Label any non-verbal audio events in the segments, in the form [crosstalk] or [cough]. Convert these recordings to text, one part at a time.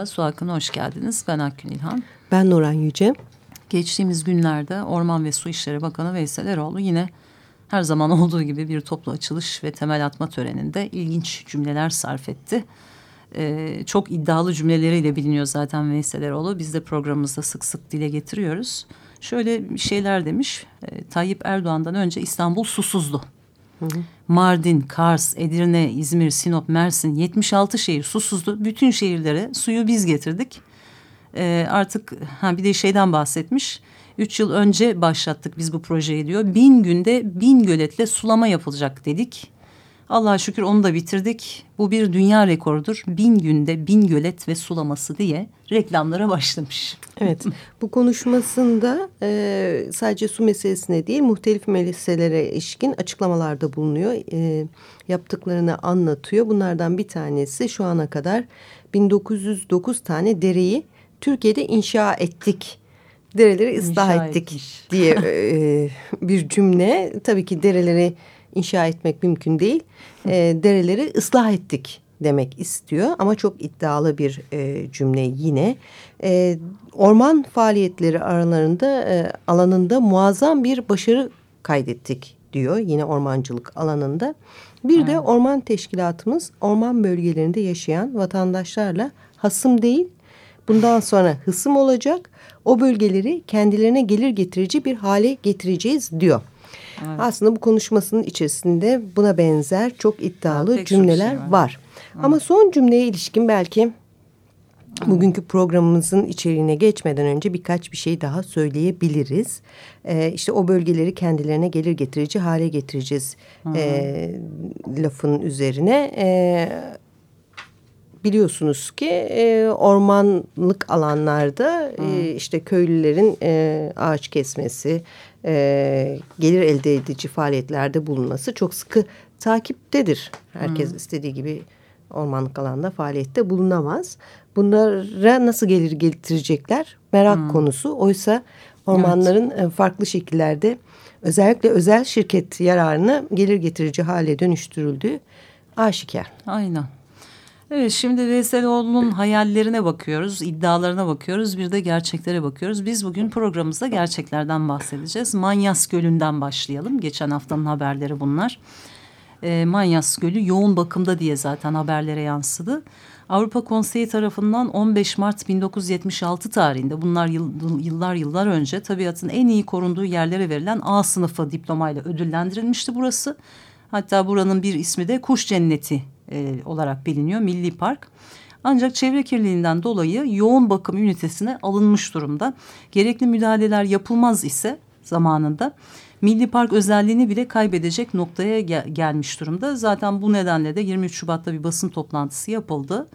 Merhaba, Su Hakkı'na hoş geldiniz. Ben Akgün İlhan. Ben Nuran Yüce. Geçtiğimiz günlerde Orman ve Su İşleri Bakanı Veysel Eroğlu yine her zaman olduğu gibi bir toplu açılış ve temel atma töreninde ilginç cümleler sarf etti. Ee, çok iddialı cümleleriyle biliniyor zaten Veysel Eroğlu. Biz de programımızda sık sık dile getiriyoruz. Şöyle şeyler demiş, e, Tayyip Erdoğan'dan önce İstanbul susuzdu. Hı. Mardin, Kars, Edirne, İzmir, Sinop, Mersin 76 şehir susuzdu. Bütün şehirlere suyu biz getirdik. Ee, artık ha bir de şeyden bahsetmiş. Üç yıl önce başlattık biz bu projeyi diyor. Bin günde bin göletle sulama yapılacak dedik. Allah'a şükür onu da bitirdik. Bu bir dünya rekorudur. Bin günde bin gölet ve sulaması diye reklamlara başlamış. Evet bu konuşmasında e, sadece su meselesine değil muhtelif meselelere ilişkin açıklamalarda bulunuyor. E, yaptıklarını anlatıyor. Bunlardan bir tanesi şu ana kadar 1909 tane dereyi Türkiye'de inşa ettik. Dereleri ıslah ettik etmiş. diye e, bir cümle. Tabii ki dereleri inşa etmek mümkün değil. E, dereleri ıslah ettik demek istiyor ama çok iddialı bir e, cümle yine. E, orman faaliyetleri aralarında e, alanında muazzam bir başarı kaydettik diyor yine ormancılık alanında. Bir de orman teşkilatımız orman bölgelerinde yaşayan vatandaşlarla hasım değil bundan sonra hısım olacak o bölgeleri kendilerine gelir getirici bir hale getireceğiz diyor. Evet. Aslında bu konuşmasının içerisinde buna benzer çok iddialı ya, cümleler şey var. var. Evet. Ama son cümleye ilişkin belki bugünkü programımızın içeriğine geçmeden önce birkaç bir şey daha söyleyebiliriz. Ee, işte o bölgeleri kendilerine gelir getirici hale getireceğiz e, lafın üzerine. E, biliyorsunuz ki e, ormanlık alanlarda e, işte köylülerin e, ağaç kesmesi, e, gelir elde edici faaliyetlerde bulunması çok sıkı takiptedir. Herkes hmm. istediği gibi ormanlık alanda faaliyette bulunamaz. Bunlara nasıl gelir getirecekler merak hmm. konusu. Oysa ormanların evet. farklı şekillerde özellikle özel şirket yararını gelir getirici hale dönüştürüldüğü aşikar. Aynen. Evet şimdi Veyseloğlu'nun hayallerine bakıyoruz, iddialarına bakıyoruz, bir de gerçeklere bakıyoruz. Biz bugün programımızda gerçeklerden bahsedeceğiz. Manyas Gölü'nden başlayalım. Geçen haftanın haberleri bunlar. E, Manyas Gölü yoğun bakımda diye zaten haberlere yansıdı. Avrupa Konseyi tarafından 15 Mart 1976 tarihinde bunlar yıl, yıllar yıllar önce tabiatın en iyi korunduğu yerlere verilen A sınıfı diplomayla ödüllendirilmişti burası. Hatta buranın bir ismi de Kuş Cenneti e, olarak biliniyor Milli Park. Ancak çevre kirliliğinden dolayı yoğun bakım ünitesine alınmış durumda. Gerekli müdahaleler yapılmaz ise zamanında Milli Park özelliğini bile kaybedecek noktaya gel gelmiş durumda. Zaten bu nedenle de 23 Şubat'ta bir basın toplantısı yapıldı.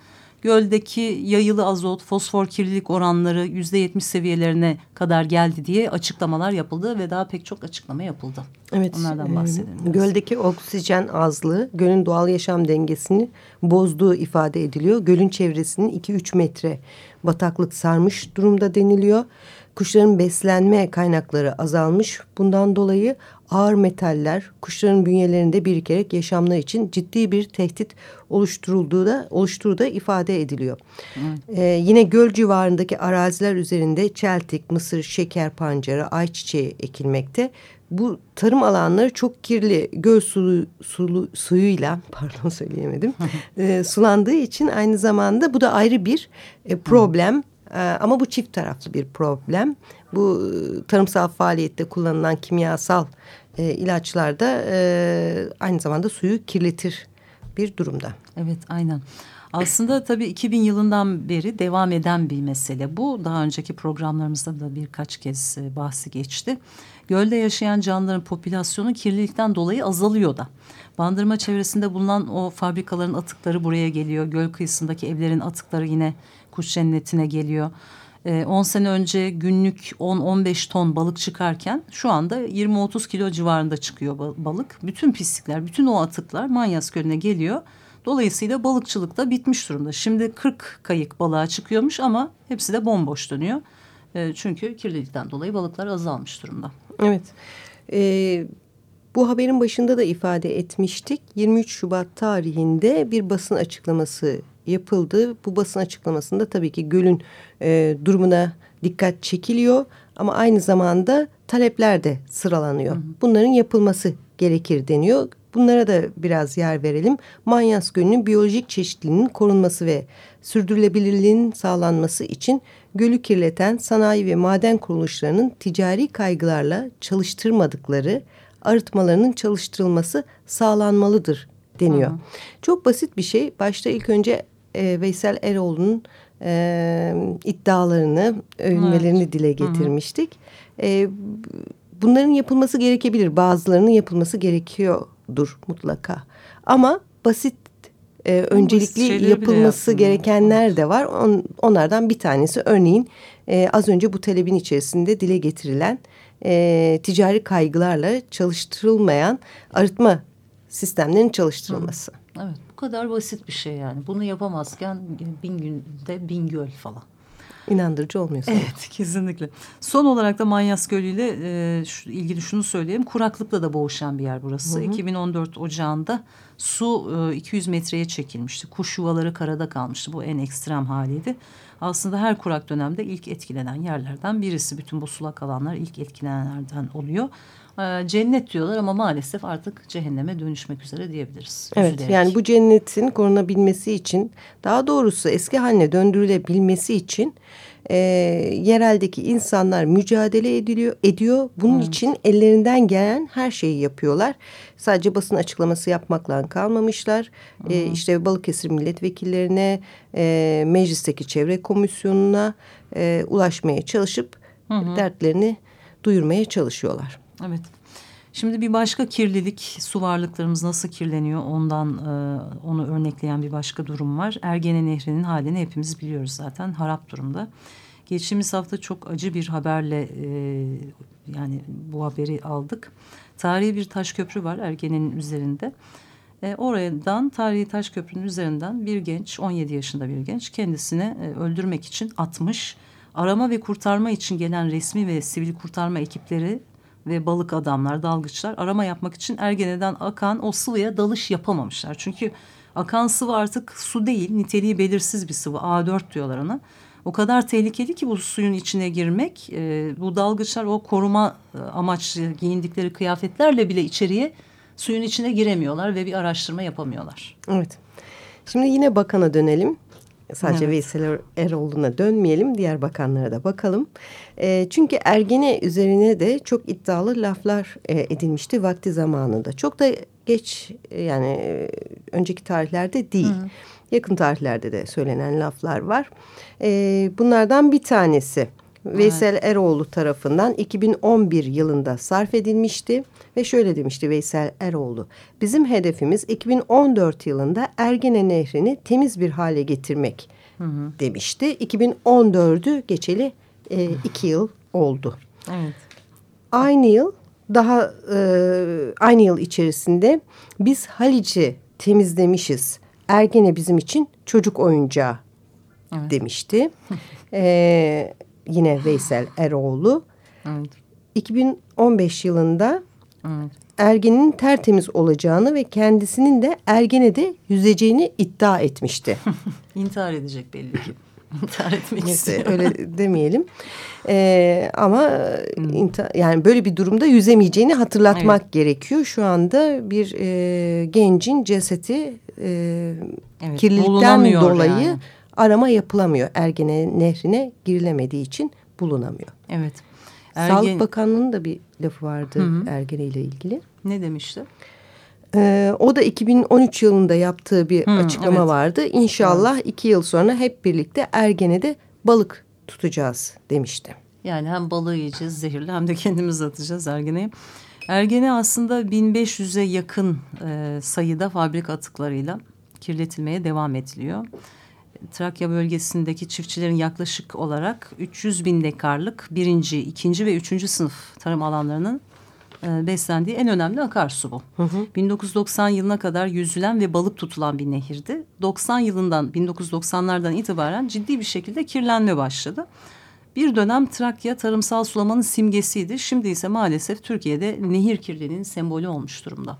Göldeki yayılı azot, fosfor kirlilik oranları yüzde yetmiş seviyelerine kadar geldi diye açıklamalar yapıldı ve daha pek çok açıklama yapıldı. Evet. Onlardan bahsedelim. E, göldeki oksijen azlığı gölün doğal yaşam dengesini bozduğu ifade ediliyor. Gölün çevresinin 2-3 metre bataklık sarmış durumda deniliyor. Kuşların beslenme kaynakları azalmış. Bundan dolayı ağır metaller kuşların bünyelerinde birikerek yaşamları için ciddi bir tehdit oluşturulduğu da oluşturduğu da ifade ediliyor. Ee, yine göl civarındaki araziler üzerinde çeltik, mısır, şeker pancarı, ayçiçeği ekilmekte. Bu tarım alanları çok kirli göl sulu, sulu, suyuyla [laughs] pardon söyleyemedim [laughs] e, sulandığı için aynı zamanda bu da ayrı bir e, problem. E, ama bu çift taraflı bir problem. Bu e, tarımsal faaliyette kullanılan kimyasal e, ilaçlar da e, aynı zamanda suyu kirletir bir durumda. Evet aynen. Aslında tabii 2000 yılından beri devam eden bir mesele bu. Daha önceki programlarımızda da birkaç kez e, bahsi geçti. Gölde yaşayan canlıların popülasyonu kirlilikten dolayı azalıyor da. Bandırma çevresinde bulunan o fabrikaların atıkları buraya geliyor. Göl kıyısındaki evlerin atıkları yine kuş cennetine geliyor. 10 ee, sene önce günlük 10-15 ton balık çıkarken şu anda 20-30 kilo civarında çıkıyor balık. Bütün pislikler, bütün o atıklar Manyas Gölü'ne geliyor. Dolayısıyla balıkçılık da bitmiş durumda. Şimdi 40 kayık balığa çıkıyormuş ama hepsi de bomboş dönüyor. E, çünkü kirlilikten dolayı balıklar azalmış durumda. Evet. Ee, bu haberin başında da ifade etmiştik. 23 Şubat tarihinde bir basın açıklaması yapıldı. Bu basın açıklamasında tabii ki gölün e, durumuna dikkat çekiliyor. Ama aynı zamanda talepler de sıralanıyor. Bunların yapılması gerekir deniyor. Bunlara da biraz yer verelim. Manyas Gölü'nün biyolojik çeşitliliğinin korunması ve sürdürülebilirliğinin sağlanması için gölü kirleten sanayi ve maden kuruluşlarının ticari kaygılarla çalıştırmadıkları arıtmalarının çalıştırılması sağlanmalıdır deniyor. Hı hı. Çok basit bir şey. Başta ilk önce e, Veysel Eroğlu'nun e, iddialarını, övünmelerini evet. dile getirmiştik. E, bunların yapılması gerekebilir. Bazılarının yapılması gerekiyordur mutlaka. Ama basit e, öncelikli yapılması gerekenler de var. On, onlardan bir tanesi örneğin e, az önce bu talebin içerisinde dile getirilen e, ticari kaygılarla çalıştırılmayan arıtma sistemlerin çalıştırılması. Hı. Evet bu kadar basit bir şey yani. Bunu yapamazken bin günde bin göl falan. İnandırıcı olmuyor sana. Evet [laughs] kesinlikle. Son olarak da Manyas Gölü ile e, şu, ilgili şunu söyleyeyim. Kuraklıkla da boğuşan bir yer burası. Hı hı. 2014 Ocağı'nda su e, 200 metreye çekilmişti. Kuş yuvaları karada kalmıştı. Bu en ekstrem haliydi. Aslında her kurak dönemde ilk etkilenen yerlerden birisi. Bütün bu sulak alanlar ilk etkilenenlerden oluyor. Ee, cennet diyorlar ama maalesef artık cehenneme dönüşmek üzere diyebiliriz. Evet Üzülerek. yani bu cennetin korunabilmesi için daha doğrusu eski haline döndürülebilmesi için e, yereldeki insanlar mücadele ediliyor, ediyor. Bunun evet. için ellerinden gelen her şeyi yapıyorlar. Sadece basın açıklaması yapmakla kalmamışlar. E, işte Balıkesir milletvekillerine, e, meclisteki çevre komisyonuna e, ulaşmaya çalışıp hı. dertlerini duyurmaya çalışıyorlar. Evet. Şimdi bir başka kirlilik, su varlıklarımız nasıl kirleniyor ondan e, onu örnekleyen bir başka durum var. Ergene Nehri'nin halini hepimiz biliyoruz zaten harap durumda. Geçtiğimiz hafta çok acı bir haberle e, yani bu haberi aldık. Tarihi bir taş köprü var Ergene'nin üzerinde. E, oradan tarihi taş köprünün üzerinden bir genç 17 yaşında bir genç kendisini e, öldürmek için atmış. Arama ve kurtarma için gelen resmi ve sivil kurtarma ekipleri ve balık adamlar, dalgıçlar arama yapmak için Ergene'den akan o sıvıya dalış yapamamışlar. Çünkü akan sıvı artık su değil, niteliği belirsiz bir sıvı. A4 diyorlar ona. O kadar tehlikeli ki bu suyun içine girmek. E, bu dalgıçlar o koruma e, amaçlı giyindikleri kıyafetlerle bile içeriye suyun içine giremiyorlar ve bir araştırma yapamıyorlar. Evet. Şimdi yine bakana dönelim. Sadece evet. Veysel Eroğlu'na dönmeyelim. Diğer bakanlara da bakalım. E, çünkü Ergene üzerine de çok iddialı laflar e, edilmişti vakti zamanında. Çok da geç yani e, önceki tarihlerde değil. Hı. Yakın tarihlerde de söylenen laflar var. E, bunlardan bir tanesi Veysel evet. Eroğlu tarafından 2011 yılında sarf edilmişti. Ve şöyle demişti Veysel Eroğlu. Bizim hedefimiz 2014 yılında Ergene Nehri'ni temiz bir hale getirmek hı hı. demişti. 2014'ü geçeli e, iki yıl oldu. Evet. Aynı yıl daha e, aynı yıl içerisinde biz Haliç'i temizlemişiz. Ergene bizim için çocuk oyuncağı evet. demişti. ee, [laughs] yine Veysel Eroğlu. Evet. 2015 yılında evet. Ergen'in tertemiz olacağını ve kendisinin de Ergen'e yüzeceğini iddia etmişti. [laughs] İntihar edecek belli ki. İntihar etmek istiyor. Öyle [laughs] demeyelim. Ee, ama hmm. yani böyle bir durumda yüzemeyeceğini hatırlatmak evet. gerekiyor. Şu anda bir e, gencin cesedi e, evet, kirlilikten dolayı yani. Arama yapılamıyor. Ergene nehrine girilemediği için bulunamıyor. Evet. Ergen... Sağlık Bakanlığı'nın da bir lafı vardı Hı -hı. Ergene ile ilgili. Ne demişti? Ee, o da 2013 yılında yaptığı bir hmm, açıklama evet. vardı. İnşallah evet. iki yıl sonra hep birlikte Ergene'de balık tutacağız demişti. Yani hem balığı yiyeceğiz zehirli hem de kendimiz atacağız Ergene'ye. Ergene aslında 1500'e yakın e, sayıda fabrika atıklarıyla kirletilmeye devam ediliyor. Trakya bölgesindeki çiftçilerin yaklaşık olarak 300 bin dekarlık birinci, ikinci ve üçüncü sınıf tarım alanlarının e, beslendiği en önemli akarsu bu. Hı hı. 1990 yılına kadar yüzülen ve balık tutulan bir nehirdi. 90 yılından 1990'lardan itibaren ciddi bir şekilde kirlenme başladı. Bir dönem Trakya tarımsal sulamanın simgesiydi. Şimdi ise maalesef Türkiye'de nehir kirliliğinin sembolü olmuş durumda.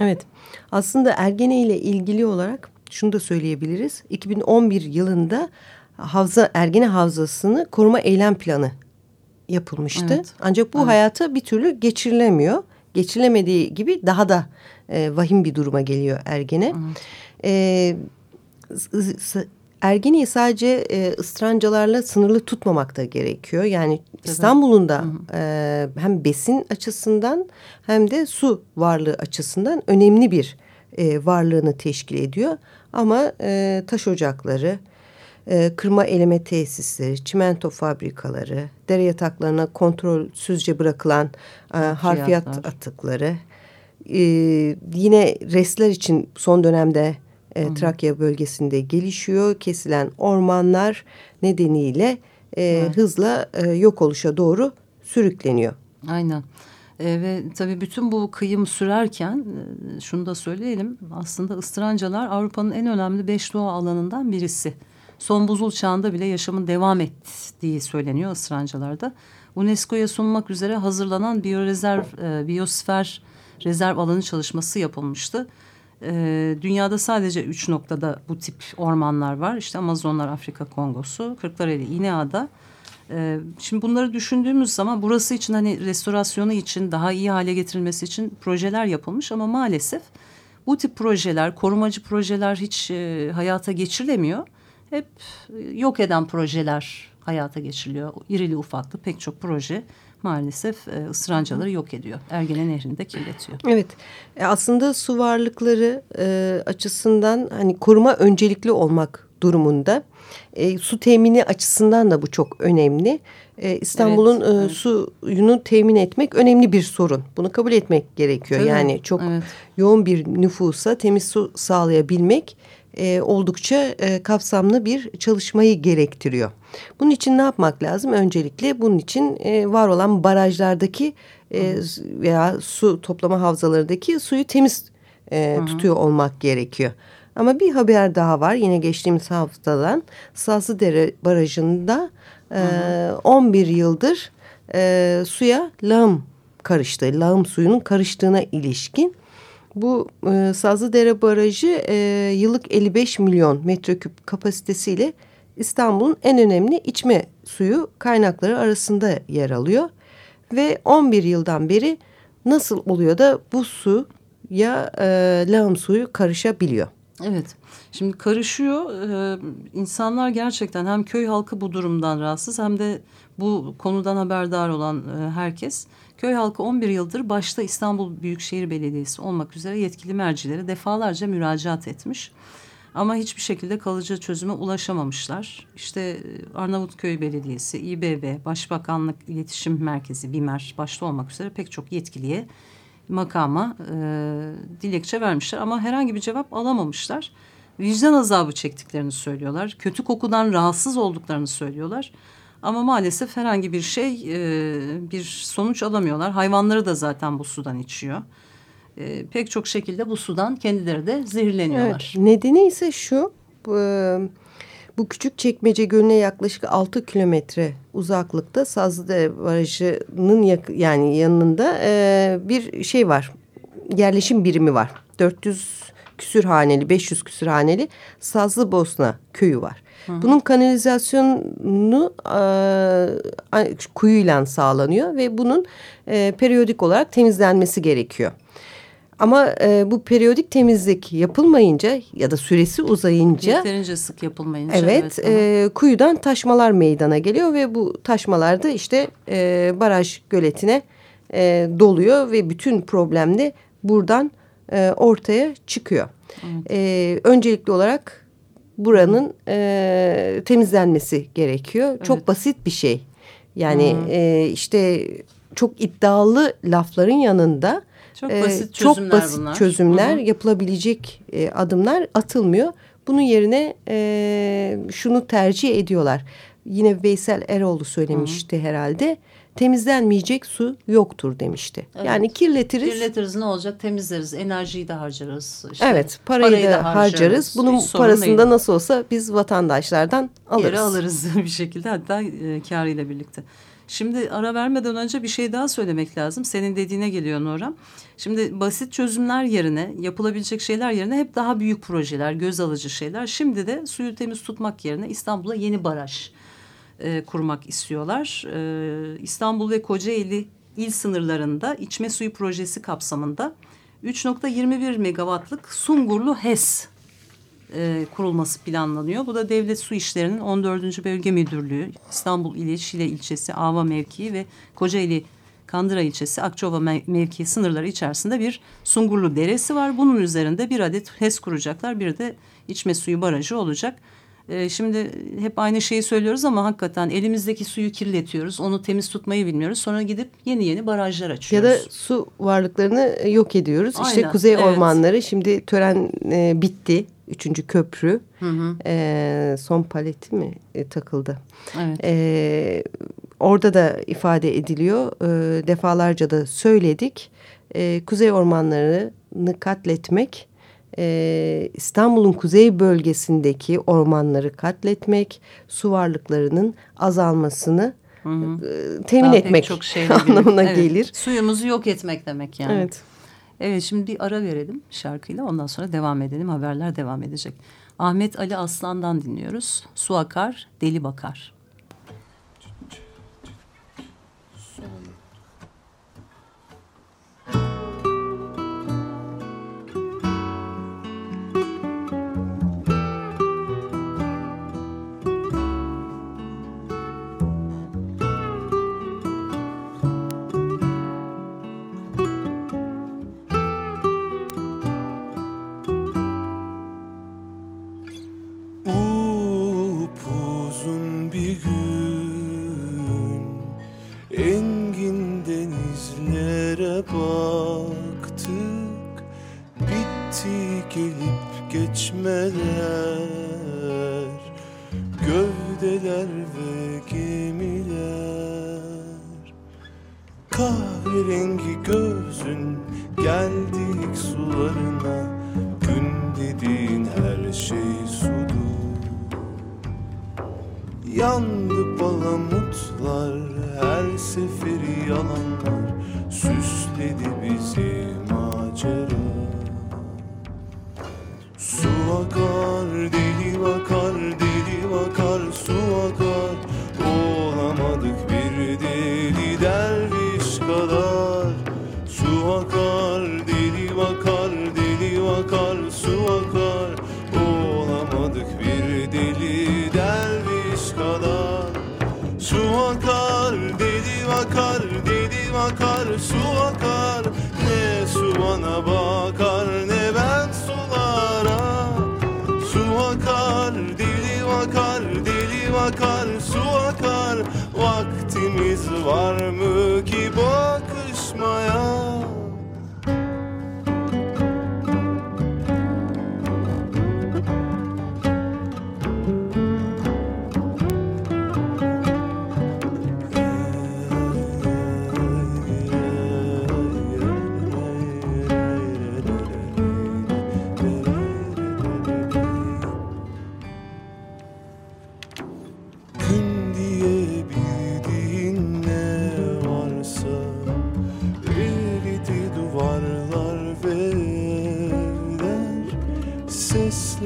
Evet aslında Ergene ile ilgili olarak şunu da söyleyebiliriz. 2011 yılında havza Ergene Havzası'nı koruma eylem planı yapılmıştı. Evet. Ancak bu evet. hayata bir türlü geçirilemiyor. Geçirilemediği gibi daha da e, vahim bir duruma geliyor Ergene. Evet. E, Ergene'yi sadece e, ıstrancalarla sınırlı tutmamak da gerekiyor. Yani İstanbul'un da e, hem besin açısından hem de su varlığı açısından önemli bir e, varlığını teşkil ediyor. Ama e, taş ocakları, e, kırma eleme tesisleri, çimento fabrikaları, dere yataklarına kontrolsüzce bırakılan e, harfiyat atıkları, e, yine restler için son dönemde e, Trakya bölgesinde gelişiyor. Kesilen ormanlar nedeniyle e, evet. hızla e, yok oluşa doğru sürükleniyor. Aynen. E, ve tabii bütün bu kıyım sürerken e, şunu da söyleyelim. Aslında ıstırancalar Avrupa'nın en önemli beş doğa alanından birisi. Son buzul çağında bile yaşamın devam ettiği söyleniyor ıstırancalarda. UNESCO'ya sunmak üzere hazırlanan biyorezerv, e, biyosfer rezerv alanı çalışması yapılmıştı. E, dünyada sadece üç noktada bu tip ormanlar var. İşte Amazonlar, Afrika Kongosu, Kırklareli, İneada. E, şimdi bunları düşündüğümüz zaman burası için hani restorasyonu için daha iyi hale getirilmesi için projeler yapılmış ama maalesef bu tip projeler, korumacı projeler hiç e, hayata geçirilemiyor. Hep e, yok eden projeler hayata geçiriliyor. İrili ufaklı pek çok proje maalesef e, ısırancaları yok ediyor. Ergene Nehri'nde kirletiyor. Evet e, aslında su varlıkları açısından hani koruma öncelikli olmak durumunda. E, su temini açısından da bu çok önemli. E, İstanbul'un evet, e, evet. suyunu temin etmek önemli bir sorun. Bunu kabul etmek gerekiyor. Tabii, yani çok evet. yoğun bir nüfusa temiz su sağlayabilmek e, oldukça e, kapsamlı bir çalışmayı gerektiriyor. Bunun için ne yapmak lazım? Öncelikle bunun için e, var olan barajlardaki e, veya su toplama havzalarındaki suyu temiz e, tutuyor olmak gerekiyor. Ama bir haber daha var yine geçtiğimiz haftadan Sazlıdere Barajı'nda e, 11 yıldır e, suya lağım karıştı. Lağım suyunun karıştığına ilişkin bu e, Sazlıdere Barajı e, yıllık 55 milyon metreküp kapasitesiyle İstanbul'un en önemli içme suyu kaynakları arasında yer alıyor. Ve 11 yıldan beri nasıl oluyor da bu su ya e, lağım suyu karışabiliyor? Evet. Şimdi karışıyor. Ee, insanlar gerçekten hem köy halkı bu durumdan rahatsız hem de bu konudan haberdar olan e, herkes Köy halkı 11 yıldır başta İstanbul Büyükşehir Belediyesi olmak üzere yetkili mercilere defalarca müracaat etmiş. Ama hiçbir şekilde kalıcı çözüme ulaşamamışlar. İşte e, Arnavutköy Belediyesi, İBB, Başbakanlık İletişim Merkezi, BİMER başta olmak üzere pek çok yetkiliye makama e, dilekçe vermişler. Ama herhangi bir cevap alamamışlar. Vicdan azabı çektiklerini söylüyorlar. Kötü kokudan rahatsız olduklarını söylüyorlar. Ama maalesef herhangi bir şey e, bir sonuç alamıyorlar. Hayvanları da zaten bu sudan içiyor. E, pek çok şekilde bu sudan kendileri de zehirleniyorlar. Evet, nedeni ise şu. Bu, bu küçük çekmece gölüne yaklaşık altı kilometre uzaklıkta Sazlıdere Barajı'nın yak, yani yanında e, bir şey var. Yerleşim birimi var. 400 küsür haneli, 500 küsür haneli Sazlı Bosna köyü var. Hı. Bunun kanalizasyonu e, kuyuyla sağlanıyor ve bunun e, periyodik olarak temizlenmesi gerekiyor. Ama e, bu periyodik temizlik yapılmayınca ya da süresi uzayınca... Yeterince sık yapılmayınca. Evet, evet e, kuyudan taşmalar meydana geliyor ve bu taşmalar da işte e, baraj göletine e, doluyor ve bütün problem de buradan e, ortaya çıkıyor. E, öncelikli olarak buranın e, temizlenmesi gerekiyor. Evet. Çok basit bir şey. Yani e, işte çok iddialı lafların yanında çok e, basit çözümler, çok basit bunlar. çözümler Hı yapılabilecek e, adımlar atılmıyor. Bunun yerine e, şunu tercih ediyorlar. Yine Veysel Eroğlu söylemişti Hı herhalde temizlenmeyecek su yoktur demişti. Evet. Yani kirletiriz. Kirletiriz ne olacak temizleriz enerjiyi de harcarız. İşte evet parayı, parayı da, da harcarız. harcarız. Bunun Hiç parasını da nasıl olsa biz vatandaşlardan alırız. Geri alırız [laughs] bir şekilde hatta e, karıyla birlikte. Şimdi ara vermeden önce bir şey daha söylemek lazım. Senin dediğine geliyor Nora. Şimdi basit çözümler yerine yapılabilecek şeyler yerine hep daha büyük projeler, göz alıcı şeyler. Şimdi de suyu temiz tutmak yerine İstanbul'a yeni baraj e, kurmak istiyorlar. E, İstanbul ve Kocaeli il sınırlarında içme suyu projesi kapsamında 3.21 megawattlık Sungurlu HES e, kurulması planlanıyor. Bu da Devlet Su İşleri'nin 14. Bölge Müdürlüğü, İstanbul ili Şile ilçesi Ava mevkii ve Kocaeli Kandıra ilçesi Akçova mevkii sınırları içerisinde bir Sungurlu Deresi var. Bunun üzerinde bir adet HES kuracaklar. Bir de içme suyu barajı olacak. Ee, şimdi hep aynı şeyi söylüyoruz ama hakikaten elimizdeki suyu kirletiyoruz. Onu temiz tutmayı bilmiyoruz. Sonra gidip yeni yeni barajlar açıyoruz. Ya da su varlıklarını yok ediyoruz. Aynen, işte kuzey evet. ormanları şimdi tören e, bitti. Üçüncü köprü hı hı. E, son paleti mi e, takıldı? Evet. E, orada da ifade ediliyor. E, defalarca da söyledik. E, kuzey ormanlarını katletmek e, İstanbul'un kuzey bölgesindeki ormanları katletmek, su varlıklarının azalmasını Hı -hı. E, temin Daha etmek çok [laughs] anlamına evet. gelir. Suyumuzu yok etmek demek yani. Evet. Evet şimdi bir ara verelim şarkıyla ondan sonra devam edelim haberler devam edecek. Ahmet Ali Aslan'dan dinliyoruz. Su akar, deli bakar. Var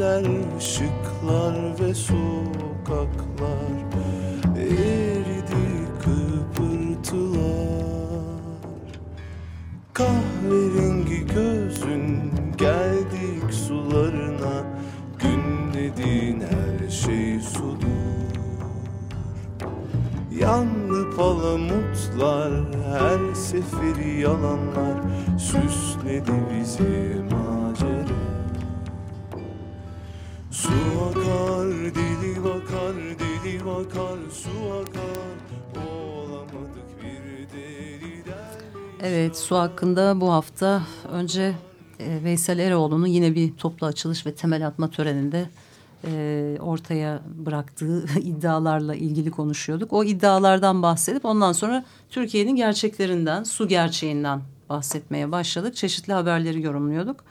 Güller, ışıklar ve su su hakkında bu hafta önce e, Veysel Eroğlu'nun yine bir toplu açılış ve temel atma töreninde e, ortaya bıraktığı [laughs] iddialarla ilgili konuşuyorduk. O iddialardan bahsedip ondan sonra Türkiye'nin gerçeklerinden, su gerçeğinden bahsetmeye başladık. Çeşitli haberleri yorumluyorduk.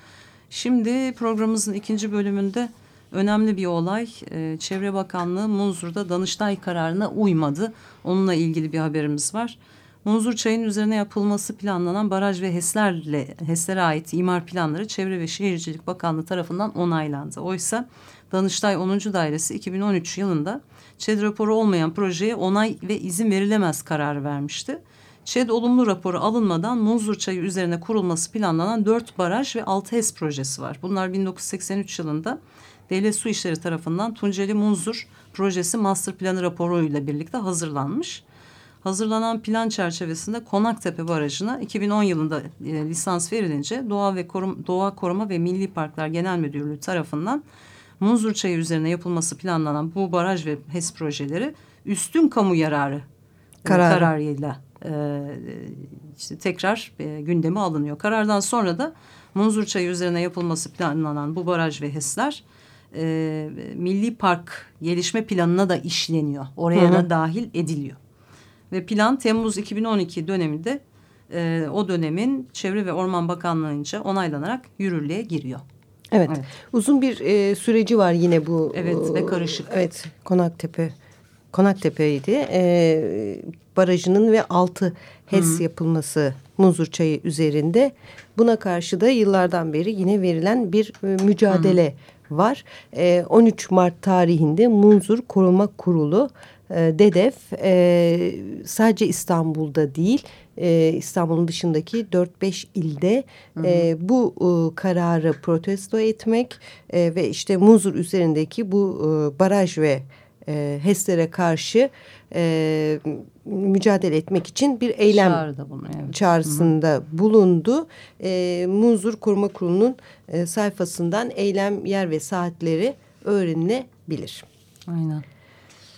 Şimdi programımızın ikinci bölümünde önemli bir olay. E, Çevre Bakanlığı Munzur'da Danıştay kararına uymadı. Onunla ilgili bir haberimiz var. Munzur Çayı'nın üzerine yapılması planlanan baraj ve HES'lerle HES'lere ait imar planları Çevre ve Şehircilik Bakanlığı tarafından onaylandı. Oysa Danıştay 10. Dairesi 2013 yılında ÇED raporu olmayan projeye onay ve izin verilemez kararı vermişti. ÇED olumlu raporu alınmadan Munzur Çayı üzerine kurulması planlanan 4 baraj ve 6 HES projesi var. Bunlar 1983 yılında Devlet Su İşleri tarafından Tunceli Munzur projesi master planı raporuyla birlikte hazırlanmış. Hazırlanan plan çerçevesinde Konaktepe Barajı'na 2010 yılında e, lisans verilince Doğa ve Korum, Doğa Koruma ve Milli Parklar Genel Müdürlüğü tarafından Munzur Çayı üzerine yapılması planlanan bu baraj ve HES projeleri üstün kamu yararı Kararı. kararıyla e, işte tekrar e, gündeme alınıyor. Karardan sonra da Munzur Çayı üzerine yapılması planlanan bu baraj ve HES'ler e, Milli Park gelişme planına da işleniyor. Oraya Hı hı. da dahil ediliyor. Ve plan Temmuz 2012 döneminde e, o dönemin Çevre ve Orman Bakanlığı'nca onaylanarak yürürlüğe giriyor. Evet. Evet. Uzun bir e, süreci var yine bu. Evet, ve e, karışık. Evet Konaktepe. Konaktepe'ydi. E, barajının ve altı HES yapılması Munzur Çayı üzerinde. Buna karşı da yıllardan beri yine verilen bir e, mücadele var. E, 13 Mart tarihinde Munzur Koruma Kurulu DEDEF e, sadece İstanbul'da değil e, İstanbul'un dışındaki 4-5 ilde e, bu e, kararı protesto etmek e, ve işte Munzur üzerindeki bu e, baraj ve e, HES'lere karşı e, mücadele etmek için bir eylem Çağrıda bulunuyor. Evet. çağrısında bulundu. E, Munzur Koruma Kurulu'nun e, sayfasından eylem yer ve saatleri öğrenilebilir. Aynen.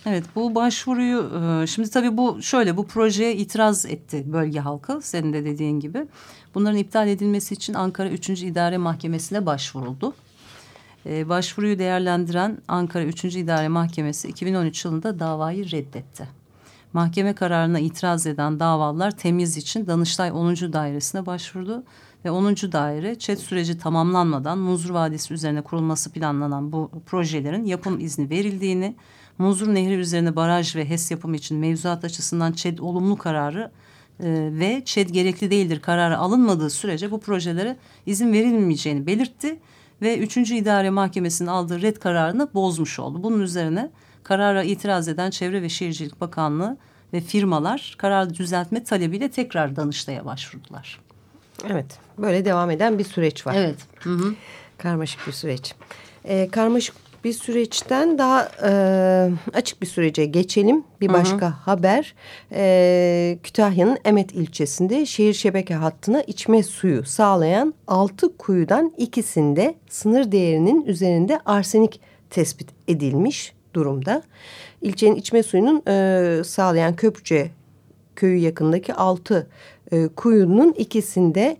Evet bu başvuruyu e, şimdi tabii bu şöyle bu projeye itiraz etti bölge halkı senin de dediğin gibi. Bunların iptal edilmesi için Ankara 3. İdare Mahkemesi'ne başvuruldu. E, başvuruyu değerlendiren Ankara 3. İdare Mahkemesi 2013 yılında davayı reddetti. Mahkeme kararına itiraz eden davalılar temiz için Danıştay 10. Dairesi'ne başvurdu ve 10. daire ÇED süreci tamamlanmadan Muzur Vadisi üzerine kurulması planlanan bu projelerin yapım izni verildiğini, Muzur Nehri üzerine baraj ve HES yapımı için mevzuat açısından ÇED olumlu kararı e, ve ÇED gerekli değildir kararı alınmadığı sürece bu projelere izin verilmeyeceğini belirtti ve 3. İdare Mahkemesi'nin aldığı red kararını bozmuş oldu. Bunun üzerine karara itiraz eden Çevre ve Şehircilik Bakanlığı ve firmalar kararı düzeltme talebiyle tekrar Danıştay'a başvurdular. Evet böyle devam eden bir süreç var. Evet. Hı hı. Karmaşık bir süreç. Ee, karmaşık bir süreçten daha e, açık bir sürece geçelim. Bir başka haber. Ee, Kütahya'nın Emet ilçesinde şehir şebeke hattına içme suyu sağlayan altı kuyudan ikisinde sınır değerinin üzerinde arsenik tespit edilmiş durumda. İlçenin içme suyunun e, sağlayan Köprüce köyü yakındaki altı e, kuyunun ikisinde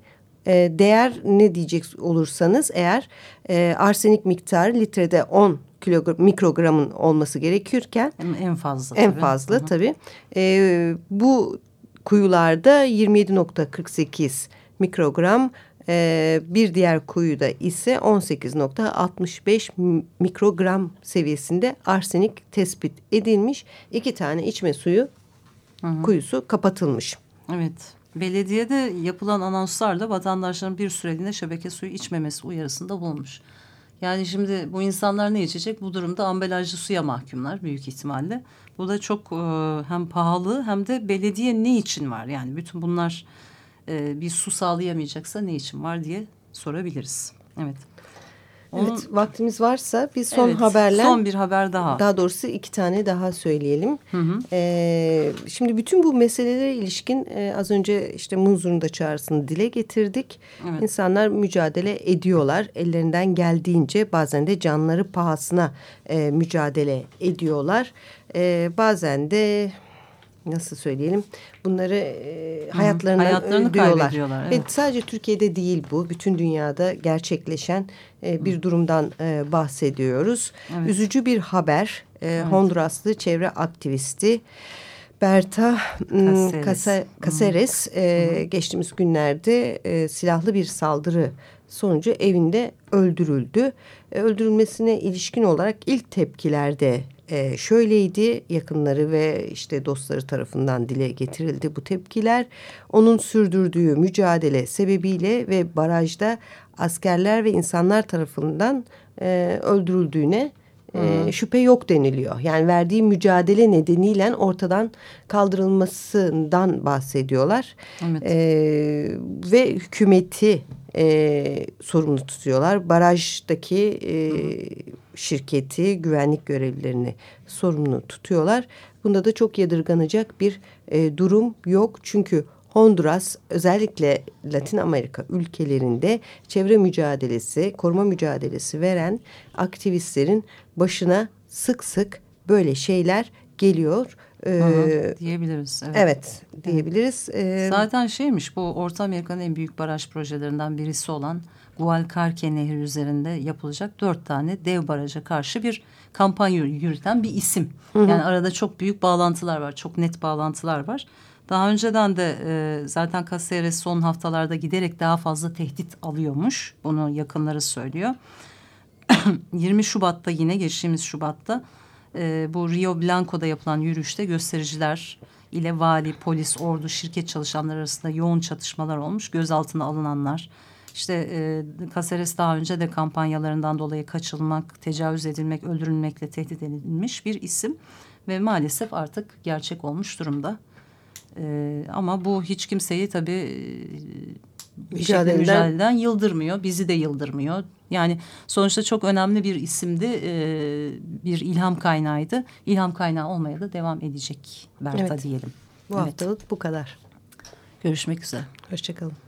e, değer ne diyecek olursanız eğer e, arsenik miktarı litrede 10 kilogram mikrogramın olması gerekirken En, fazla. en tabii. fazla Hı hı. tabii e, bu kuyularda 27.48 mikrogram e, bir diğer kuyuda ise 18.65 mikrogram seviyesinde arsenik tespit edilmiş. İki tane içme suyu kuyusu kapatılmış. Evet. Belediyede yapılan anonslarla vatandaşların bir süreliğine şebeke suyu içmemesi uyarısında bulunmuş. Yani şimdi bu insanlar ne içecek? Bu durumda ambalajlı suya mahkumlar büyük ihtimalle. Bu da çok e, hem pahalı hem de belediye ne için var? Yani bütün bunlar e, bir su sağlayamayacaksa ne için var diye sorabiliriz. Evet. Onun, Evet vaktimiz varsa biz son evet, haberler son bir haber daha. daha doğrusu iki tane daha söyleyelim. Hı hı. Ee, şimdi bütün bu meselelere ilişkin e, az önce işte Munzur'un da çağrısını dile getirdik. Evet. İnsanlar mücadele ediyorlar. Ellerinden geldiğince bazen de canları pahasına e, mücadele ediyorlar. E, bazen de nasıl söyleyelim bunları e, hayatlarını kaybediyorlar, evet. Ve sadece Türkiye'de değil bu. Bütün dünyada gerçekleşen e, bir durumdan e, bahsediyoruz. Evet. Üzücü bir haber. E, Honduraslı çevre aktivisti Berta Caceres e, geçtiğimiz günlerde e, silahlı bir saldırı sonucu evinde öldürüldü. E, öldürülmesine ilişkin olarak ilk tepkilerde e, şöyleydi. Yakınları ve işte dostları tarafından dile getirildi bu tepkiler. Onun sürdürdüğü mücadele sebebiyle ve barajda askerler ve insanlar tarafından e, öldürüldüğüne e, şüphe yok deniliyor. Yani verdiği mücadele nedeniyle ortadan kaldırılmasından bahsediyorlar. Evet. E, ve hükümeti e, sorumlu tutuyorlar. Barajdaki e, şirketi, güvenlik görevlilerini sorumlu tutuyorlar. Bunda da çok yadırganacak bir e, durum yok. Çünkü Honduras özellikle Latin Amerika ülkelerinde çevre mücadelesi, koruma mücadelesi veren aktivistlerin başına sık sık böyle şeyler geliyor. Ee, hı, diyebiliriz. Evet. evet diyebiliriz. Ee, Zaten şeymiş bu Orta Amerika'nın en büyük baraj projelerinden birisi olan Gualcarque Nehri üzerinde yapılacak dört tane dev baraja karşı bir kampanya yürüten bir isim. Yani arada çok büyük bağlantılar var, çok net bağlantılar var. Daha önceden de e, zaten Caceres son haftalarda giderek daha fazla tehdit alıyormuş. Bunu yakınları söylüyor. [clears throat] 20 Şubat'ta yine geçtiğimiz Şubat'ta e, bu Rio Blanco'da yapılan yürüyüşte göstericiler ile vali, polis, ordu, şirket çalışanları arasında yoğun çatışmalar olmuş. Gözaltına alınanlar. İşte e, Caceres daha önce de kampanyalarından dolayı kaçılmak, tecavüz edilmek, öldürülmekle tehdit edilmiş bir isim. Ve maalesef artık gerçek olmuş durumda. E, ama bu hiç kimseyi tabii e, mücadeleden yıldırmıyor. Bizi de yıldırmıyor. Yani sonuçta çok önemli bir isimdi. e, bir ilham kaynağıydı. İlham kaynağı olmaya da devam edecek Berta Evet. diyelim. bu Evet. haftalık bu kadar. Görüşmek üzere. Hoşçakalın.